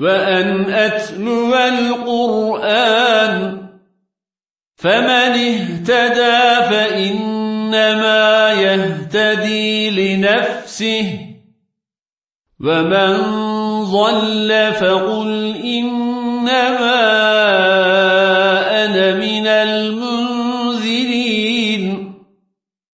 وأن أتلو القرآن فمن اهتدى فإنما يهتدي لنفسه ومن ظل فقل إنما أنا من المنذرين